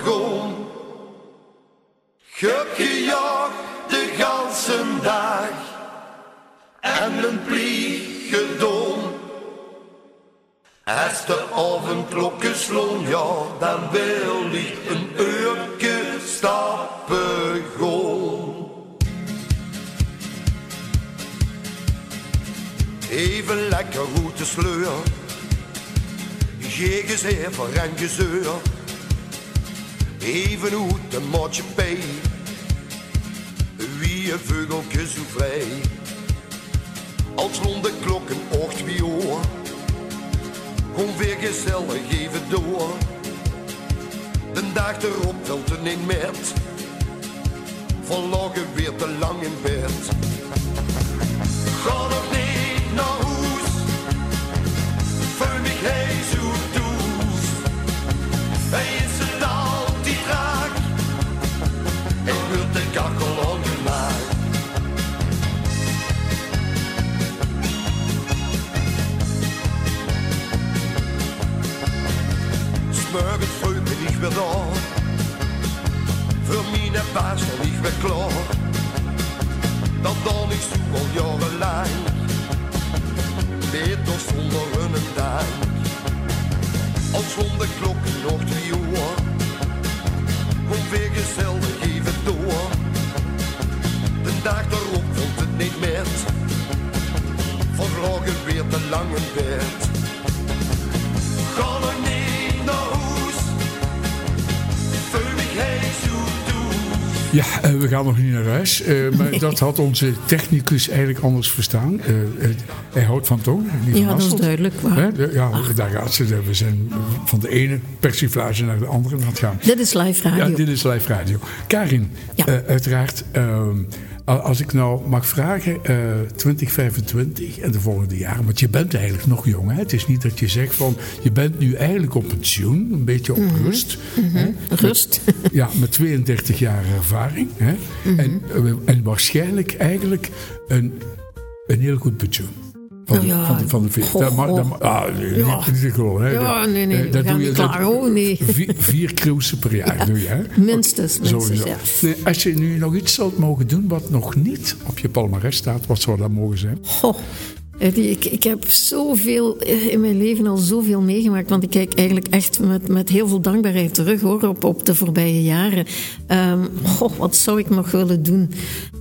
gejaagd de ganse dag en een plieg gedaan. Als de ovenklokken sloon, ja, dan wil ik een uurtje stappen gaan. Even lekker goed te sleur. Gezeer voor en gezeur. Even goed de maatje bij. Een vogeltje zo vrij. Als rond de klokken ocht wie oor. Kom weer gezellig even door. De dag erop valt er niet meer. Vandaag weer te lang in bed. Ga nog niet naar. Eh, maar dat had onze technicus eigenlijk anders verstaan. Eh, eh, hij houdt van toon. Ja, dat is duidelijk. de- ja, daar gaat ze. We zijn van de ene persiflage naar de andere aan het gaan. Dit is live radio. Ja, dit is live radio. Karin, Ja. uiteraard. Als ik nou mag vragen, eh 2025 en de volgende jaren, want je bent eigenlijk nog jong. Hè? Het is niet dat je zegt van, je bent nu eigenlijk op pensioen, een beetje op Mhm. rust. Mhm. Hè? Rust. Met, ja, met 32 jaar ervaring. Hè? Mhm. en, eh, en waarschijnlijk eigenlijk een, een heel goed pensioen. Van, Nou de- ja, van, de, van de goh, ah, nee, Ja. niet, gewoon, hè. Ja, nee, nee, eh, dat doe je. Oh, nee. Vier, vier cruisen per jaar doe je, hè? Minstens, minstens, ja. Nee, als je nu nog iets zou mogen doen wat nog niet op je palmarès staat, wat zou dat mogen zijn? Goh. Eh, Ik, ik heb zoveel eh, in mijn leven al zoveel meegemaakt. Want ik kijk eigenlijk echt met, met heel veel dankbaarheid terug hoor, op, op de voorbije jaren. Goh, wat zou ik nog willen doen?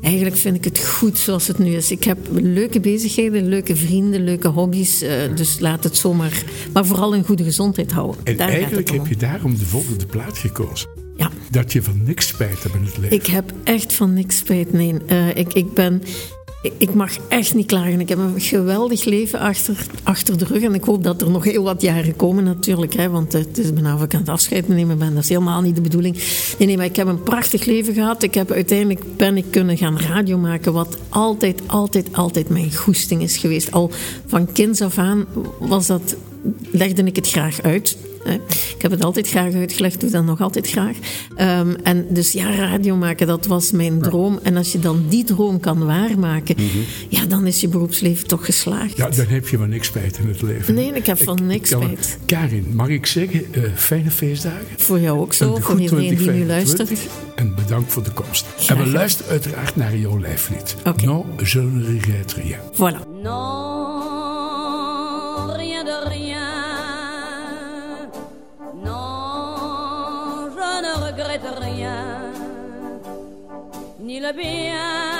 Eigenlijk vind ik het goed zoals het nu is. Ik heb leuke bezigheden, leuke vrienden, leuke hobby's. eh, dus laat het zomaar. Maar vooral een goede gezondheid houden. En Daar eigenlijk heb je daarom de volgende plaat gekozen. Ja. Dat je van niks spijt hebt in het leven. Ik heb echt van niks spijt. Nee, ik, ik ben. Ik- mag echt niet klagen. Ik heb een geweldig leven achter, achter de rug. En ik hoop dat er nog heel wat jaren komen natuurlijk. Hè, want het is bijna of ik aan het afscheid nemen ben. Dat is helemaal niet de bedoeling. Nee, nee, maar ik heb een prachtig leven gehad. Ik heb, uiteindelijk ben ik kunnen gaan radio maken. Wat altijd, altijd, altijd mijn goesting is geweest. Al van kinds af aan was dat, legde ik het graag uit. Hè. Ik heb het altijd graag uitgelegd, doe dat nog altijd graag. Ehm, en dus ja, radio maken, dat was mijn droom. En als je dan die droom kan waarmaken, ja, dan is je beroepsleven toch geslaagd. Ja, dan heb je van niks spijt in het leven. Nee, ik heb van niks kan- spijt. Karin, mag ik zeggen, eh, fijne feestdagen. Voor jou ook zo, voor iedereen die nu 2025 luistert. En bedankt voor de komst. Graag en we luisteren uiteraard naar jouw lijflied. Non, je ne regrette rien. Voilà. Non, Ni le bien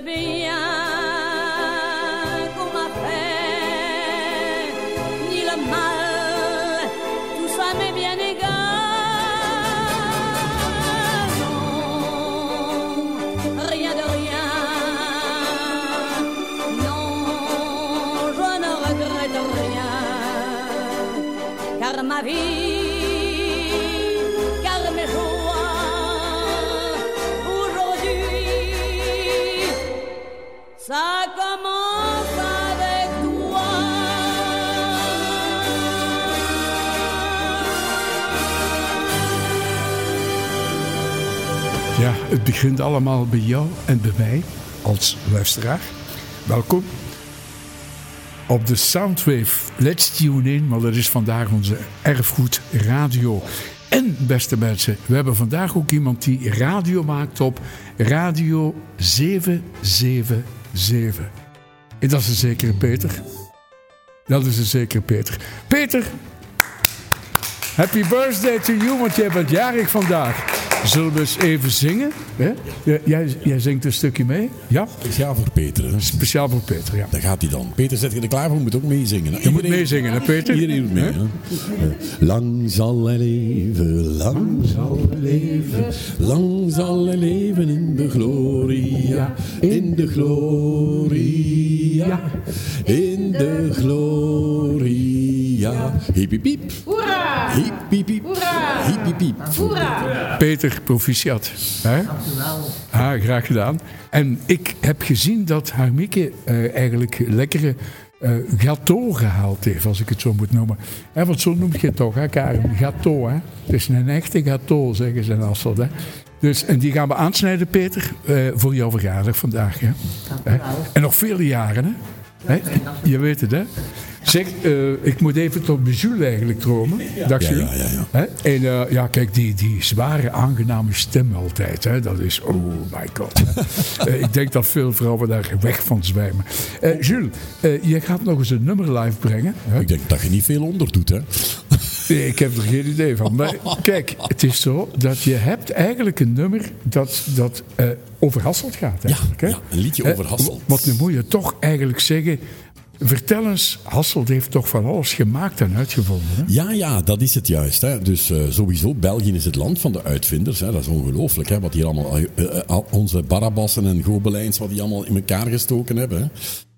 Bien het begint allemaal bij jou en bij mij als luisteraar. Welkom op de Soundwave. Let's tune in, maar dat is vandaag onze erfgoed radio. En beste mensen, we hebben vandaag ook iemand die radio maakt op Radio 777. En dat is een zekere Peter. Dat is een zekere Peter. Peter, happy birthday to you, want jij bent jarig vandaag. Zullen we eens even zingen? Hè? Jij- Jij, jij zingt een stukje mee? Ja? Speciaal voor Peter. Hè? Speciaal voor Peter, ja. Daar gaat hij dan. Peter, zet je er klaar voor? Moet ook meezingen. Je moet meezingen, hè Peter? Iedereen doet mee. Hè? Eh, Lang zal hij leven, lang zal hij leven, lang zal hij leven in de gloria, in de gloria, in de gloria. Gloria. Hiep, hiep, hiep. Hoera! Hiep, hiep, hiep. Hoera! Hiep, hiep, hiep. Hoera! Peter, proficiat. Hè? Ah, graag gedaan. En ik heb gezien dat Harmieke eh, eigenlijk lekkere eh gâteau gehaald heeft, als ik het zo moet noemen. Hè, want zo noem je het toch, hè, Karen? Gâteau, hè? Het is een echte gâteau, zeggen ze in Hasselt. Hè? Dus, en die gaan we aansnijden, Peter, eh, voor jouw verjaardag vandaag. Hè? Hè? En nog vele jaren, hè? hè? Je weet het, hè? Zeg, eh, ik moet even tot Jules eigenlijk dromen. Ja, Jules. ja, ja, ja. Hè? En eh, ja, kijk, die, die zware, aangename stem altijd. Hè? Dat is, oh my god. Eh, ik denk dat veel vrouwen daar weg van zwijmen. Jules, je gaat nog eens een nummer live brengen. Hè? Ik denk dat je niet veel onder doet, hè? Nee, ik heb er geen idee van. Maar kijk, het is zo dat je hebt eigenlijk een nummer dat, dat over Hasselt gaat. Eigenlijk, hè? ja, een liedje Hè, over Hasselt. Want nu moet je toch eigenlijk zeggen... Vertel eens, Hasselt heeft toch van alles gemaakt en uitgevonden. Hè? Ja, ja, dat is het juist. Hè. Dus eh, sowieso, België is het land van de uitvinders. Hè. Dat is ongelooflijk, hè, wat hier allemaal... eh, eh, onze Barabassen en Gobelijns, wat die allemaal in elkaar gestoken hebben.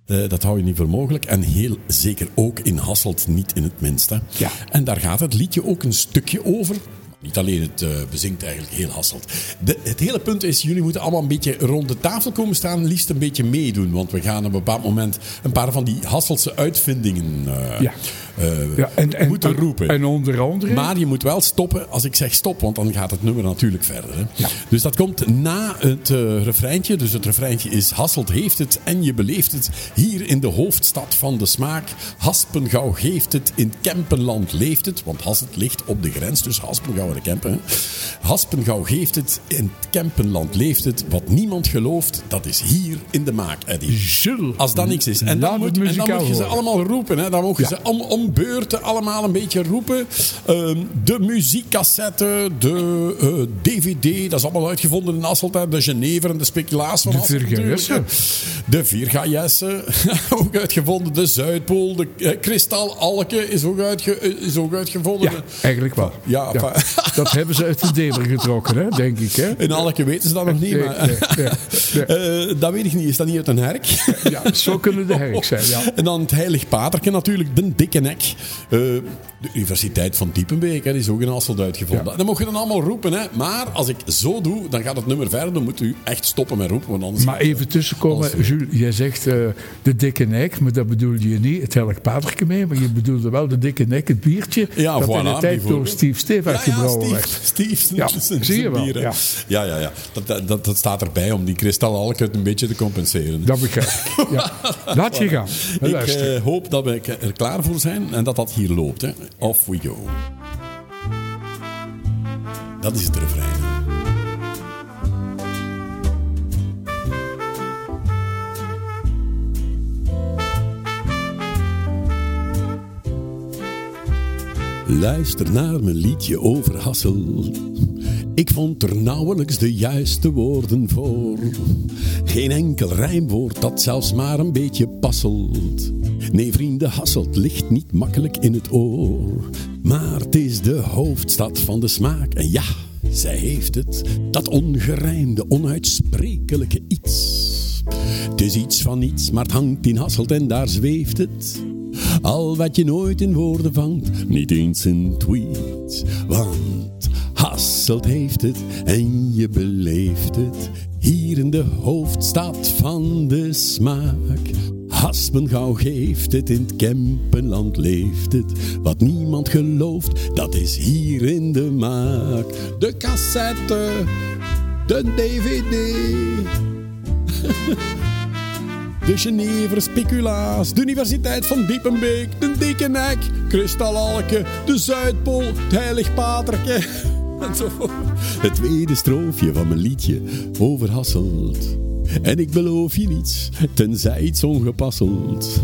Hè. Dat hou je niet voor mogelijk. En heel zeker ook in Hasselt niet in het minst. Hè. Ja. En daar gaat het liedje ook een stukje over. Niet alleen het eh, bezingt eigenlijk heel Hasselt. De, het hele punt is, jullie moeten allemaal een beetje rond de tafel komen staan. Liefst een beetje meedoen. Want we gaan op een bepaald moment een paar van die Hasseltse uitvindingen eh, Ja. Eh, Ja, en, en, moeten roepen. En onder andere... Maar je moet wel stoppen als ik zeg stop, want dan gaat het nummer natuurlijk verder. Hè? Dus dat komt na het eh, refreintje. Dus het refreintje is Hasselt heeft het en je beleeft het. Hier in de hoofdstad van de smaak. Haspengouw geeft het, in Kempenland leeft het. Want Hasselt ligt op de grens tussen Haspengouw en de Kempen. hè. Haspengouw geeft het, in Kempenland leeft het. Wat niemand gelooft, dat is hier in de maak, Eddie. Jules, Als dat niks is. En dan, moet, en dan moet je ze allemaal roepen. Hè? Dan mogen Ja. ze om, om beurten allemaal een beetje roepen. Ehm, de muziekcassette, de eh, DVD, dat is allemaal uitgevonden in Hasselt. hè. De Genever en de speculaas van De Virgajessen. De Virgajessen, ook uitgevonden. De Zuidpool, de eh, Kristallalke is ook, uitge, eh, is ook uitgevonden. Ja, eigenlijk wel. Ja, Dat hebben ze uit de deler getrokken, hè, denk ik. Hè? in Alke weten ze dat nog niet. Nee, maar, nee, nee, Eh, dat weet ik niet. Is dat niet uit een herk? Ja, zo kunnen de herk zijn, ja. En dan het heilig paterke natuurlijk, de dikke nek. Eh, de Universiteit van Diepenbeek, hè, die is ook in Hasselt uitgevonden. Ja. En dan mocht je dan allemaal roepen. Hè. Maar als ik zo doe, dan gaat het nummer verder. Dan moet u echt stoppen met roepen. Want anders Maar even tussenkomen, Als- Jules, jij zegt eh, de dikke nek, maar dat bedoelde je niet het helk paterke mee, maar je bedoelde wel de dikke nek, het biertje, Ja, dat in voilà, de tijd door. Steve Steve Ja, ja, uitgebrouwen Steve. Steve, Ja, zijn- zie je zijn wel, ja. Ja, ja, ja. Dat, dat, dat, staat erbij om die kristallalke een beetje te compenseren. Dat begrijp ik. Ja. Laat je gaan. Ik eh, hoop dat we er klaar voor zijn en dat dat hier loopt. Hè. Off we go. Dat is het refrein. Luister naar mijn liedje over Hasselt. Ik vond er nauwelijks de juiste woorden voor. Geen enkel rijmwoord dat zelfs maar een beetje passelt. Nee, vrienden, Hasselt ligt niet makkelijk in het oor. Maar het is de hoofdstad van de smaak. En ja, zij heeft het. Dat ongerijmde, onuitsprekelijke iets. Het is iets van niets, maar het hangt in Hasselt en daar zweeft het. Al wat je nooit in woorden vangt, niet eens in tweets. Want Hasselt heeft het en je beleeft het. Hier in de hoofdstad van de smaak. Haspengouw geeft het, in het Kempenland leeft het. Wat niemand gelooft, dat is hier in de maak. De cassette, de DVD. De Genever Speculaas, de Universiteit van Diepenbeek, de Dikkenek, Kristallalke, de Zuidpool, het Heilig Paterke. Enzovoort. Het tweede stroofje van mijn liedje over Hasselt. En ik beloof je niets, tenzij iets ongepasseld.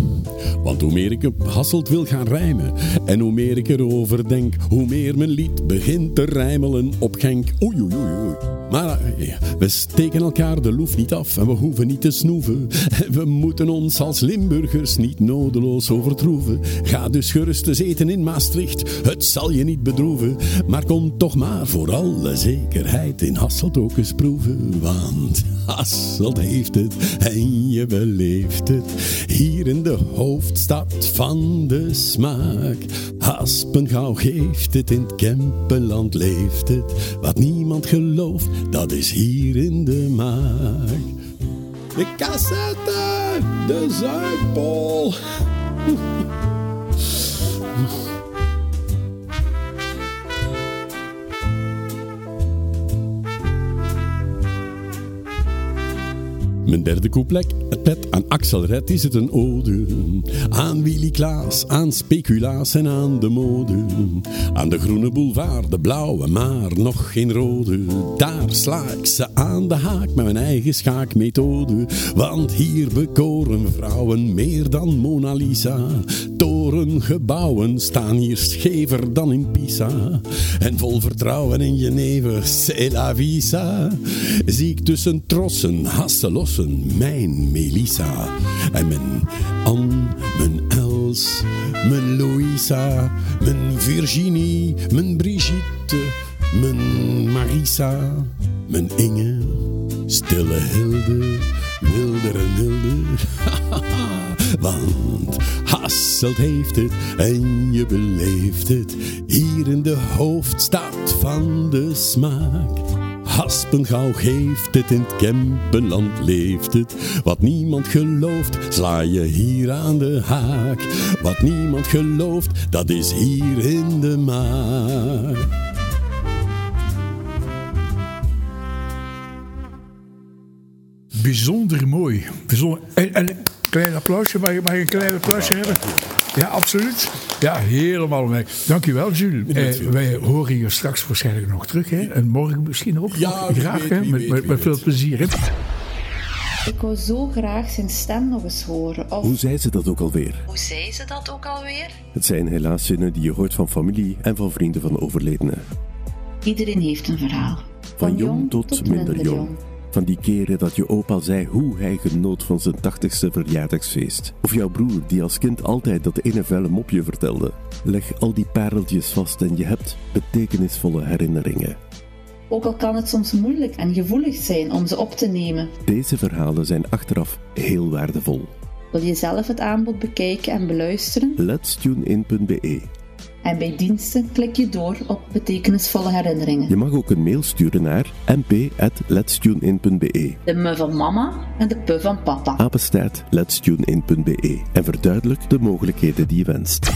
Want hoe meer ik op Hasselt wil gaan rijmen, en hoe meer ik erover denk, hoe meer mijn lied begint te rijmelen op Genk. Oei, oei, oei. Maar eh, we steken elkaar de loef niet af en we hoeven niet te snoeven. We moeten ons als Limburgers niet nodeloos overtroeven. Ga dus gerust eens eten in Maastricht, het zal je niet bedroeven. Maar kom toch maar voor alle zekerheid in Hasselt ook eens proeven. Want Hasselt Heeft het en je beleeft het. Hier in de hoofdstad van de smaak. Haspengouw geeft het, in het Kempenland leeft het. Wat niemand gelooft, dat is hier in de maak. De cassette, de Zuidpool. Mijn derde couplet, het pet aan Axel Red is het een ode. Aan Willy Klaas, aan speculaas en aan de mode. Aan de groene boulevard, de blauwe, maar nog geen rode. Daar sla ik ze aan de haak met mijn eigen schaakmethode. Want hier bekoren vrouwen meer dan Mona Lisa. Torengebouwen staan hier schever dan in Pisa. En vol vertrouwen in Geneve, c'est la visa. Zie ik tussen trossen, hasselossen, mijn Melissa. En mijn Anne, mijn Els, mijn Louisa, mijn Virginie, mijn Brigitte, mijn Marisa, mijn Inge, stille Hilde, wilder en wilde. Want Hasselt heeft het en je beleeft het hier in de hoofdstad van de smaak. Haspengouw geeft het, in het Kempenland leeft het. Wat niemand gelooft, sla je hier aan de haak. Wat niemand gelooft, dat is hier in de maak. Bijzonder mooi. Bijzonder. Klein applausje, mag ik, mag ik een klein applausje hebben? Ja, absoluut. Ja, helemaal mee. Dankjewel, Jules. Eh, wij horen je straks waarschijnlijk nog terug. Hè? En morgen misschien ook Ja, nog. wie Graag, weet, hè? Met, weet, met, veel plezier. Hè? Ik wou zo graag zijn stem nog eens horen. Of Hoe zei ze dat ook alweer? hoe zei ze dat ook alweer? Het zijn helaas zinnen die je hoort van familie en van vrienden van overledenen. Iedereen heeft een verhaal. Van jong tot minder jong. Van die keren dat je opa zei hoe hij genoot van zijn 80ste verjaardagsfeest. Of jouw broer die als kind altijd dat ene vuile mopje vertelde. Leg al die pareltjes vast en je hebt betekenisvolle herinneringen. Ook al kan het soms moeilijk en gevoelig zijn om ze op te nemen. Deze verhalen zijn achteraf heel waardevol. Wil je zelf het aanbod bekijken en beluisteren? Letstunein.be En bij diensten klik je door op betekenisvolle herinneringen. Je mag ook een mail sturen naar mp.letstunein.be De me van mama en de pu van papa. apenstaart letstunein.be en verduidelijk de mogelijkheden die je wenst.